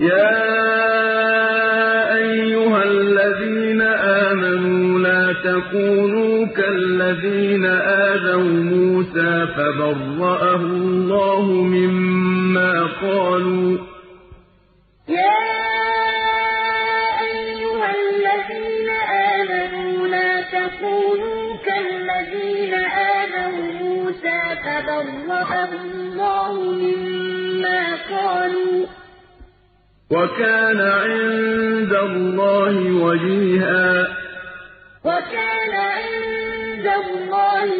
يَا أَيُّهَا الَّذِينَ آمَنُوا لَا تَكُونُوا كَالَّذِينَ آذَوْا مُوسَىٰ فَبَرَّأَهُ اللَّهُ مِمَّا قَالُوا ۚ. يَا أَيُّهَا الَّذِينَ آمَنُوا لَا تَكُونُوا كَالَّذِينَ آذَوْا مُوسَىٰ فَبَرَّأَهُ اللَّهُ مِمَّا قَالُوا ۚ. وَكَانَ عِندَ اللَّهِ وَجِيهًا. وَكَانَ عِندَ اللَّهِ